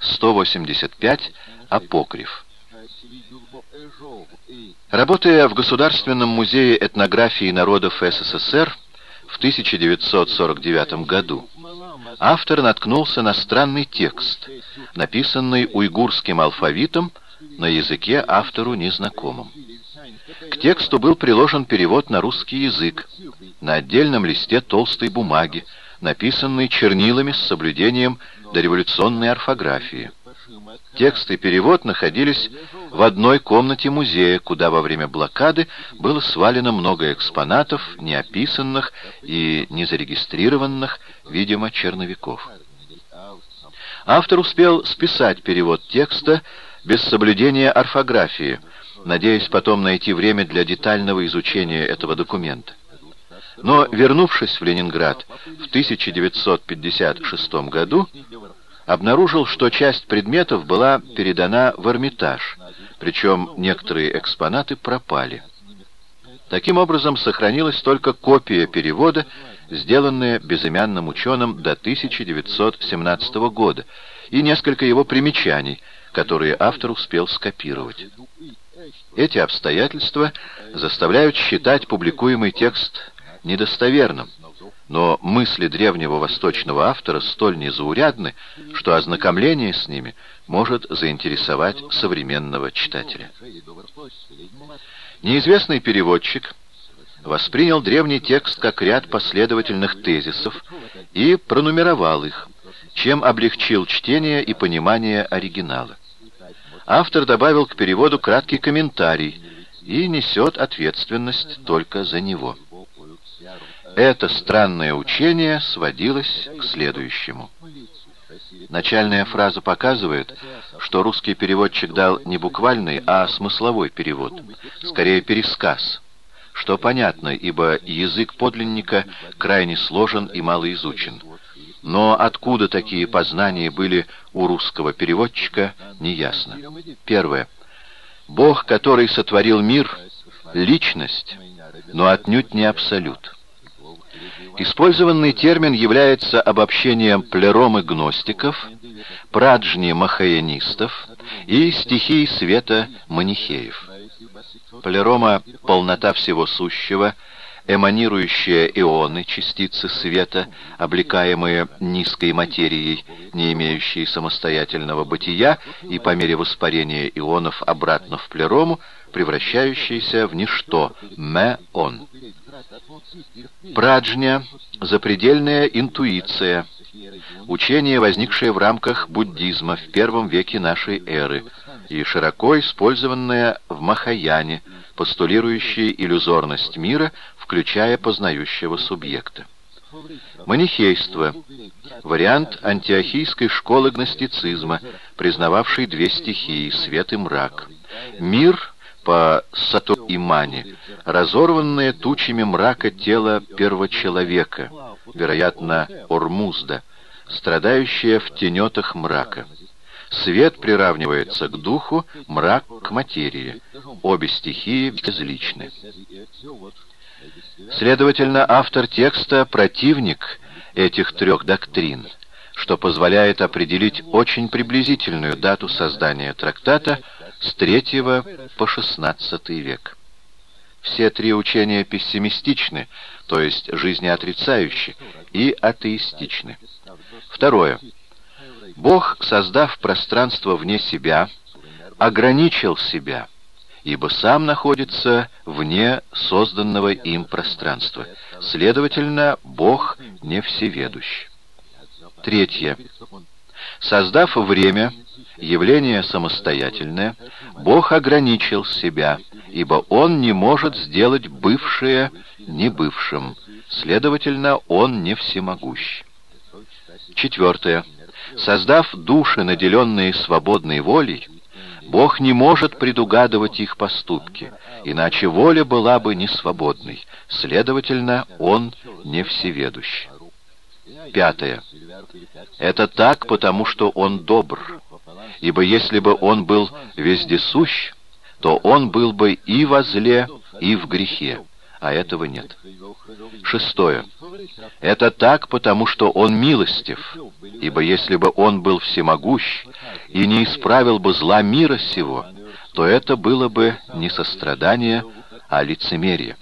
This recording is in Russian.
185 апокриф. Работая в Государственном музее этнографии народов СССР в 1949 году, автор наткнулся на странный текст, написанный уйгурским алфавитом на языке автору незнакомым. К тексту был приложен перевод на русский язык на отдельном листе толстой бумаги, написанный чернилами с соблюдением дореволюционной орфографии. Текст и перевод находились в одной комнате музея, куда во время блокады было свалено много экспонатов, неописанных и незарегистрированных, видимо, черновиков. Автор успел списать перевод текста без соблюдения орфографии, надеясь потом найти время для детального изучения этого документа. Но, вернувшись в Ленинград в 1956 году, обнаружил, что часть предметов была передана в Эрмитаж, причем некоторые экспонаты пропали. Таким образом, сохранилась только копия перевода, сделанная безымянным ученым до 1917 года, и несколько его примечаний, которые автор успел скопировать. Эти обстоятельства заставляют считать публикуемый текст недостоверным, но мысли древнего восточного автора столь незаурядны, что ознакомление с ними может заинтересовать современного читателя. Неизвестный переводчик воспринял древний текст как ряд последовательных тезисов и пронумеровал их, чем облегчил чтение и понимание оригинала. Автор добавил к переводу краткий комментарий и несет ответственность только за него. Это странное учение сводилось к следующему. Начальная фраза показывает, что русский переводчик дал не буквальный, а смысловой перевод, скорее пересказ, что понятно, ибо язык подлинника крайне сложен и малоизучен. Но откуда такие познания были у русского переводчика, неясно. Первое. Бог, который сотворил мир, — личность, но отнюдь не абсолют. Использованный термин является обобщением плеромы гностиков, праджни махаянистов и стихий света манихеев. Плерома — полнота всего сущего, эманирующие ионы, частицы света, облекаемые низкой материей, не имеющие самостоятельного бытия, и по мере воспарения ионов обратно в плерому, превращающиеся в ничто, ме-он. Праджня — запредельная интуиция, учение, возникшее в рамках буддизма в первом веке нашей эры и широко использованное в Махаяне, постулирующее иллюзорность мира, включая познающего субъекта. Манихейство — вариант антиохийской школы гностицизма, признававший две стихии — свет и мрак. Мир по Сато Имани, разорванное тучами мрака тело первочеловека, вероятно, Ормузда, страдающее в тенетах мрака. Свет приравнивается к духу, мрак — к материи. Обе стихии безличны. Следовательно, автор текста — противник этих трех доктрин, что позволяет определить очень приблизительную дату создания трактата — с третьего по шестнадцатый век. Все три учения пессимистичны, то есть жизнеотрицающие, и атеистичны. Второе. Бог, создав пространство вне себя, ограничил себя, ибо сам находится вне созданного им пространства. Следовательно, Бог не всеведущ. Третье. Создав время, явление самостоятельное, Бог ограничил себя, ибо Он не может сделать бывшее небывшим, следовательно, Он не всемогущ. Четвертое. Создав души, наделенные свободной волей, Бог не может предугадывать их поступки, иначе воля была бы не свободной, следовательно, Он не всеведущ. Пятое. Это так, потому что Он добр, ибо если бы Он был вездесущ, то Он был бы и во зле, и в грехе, а этого нет. Шестое. Это так, потому что Он милостив, ибо если бы Он был всемогущ и не исправил бы зла мира сего, то это было бы не сострадание, а лицемерие.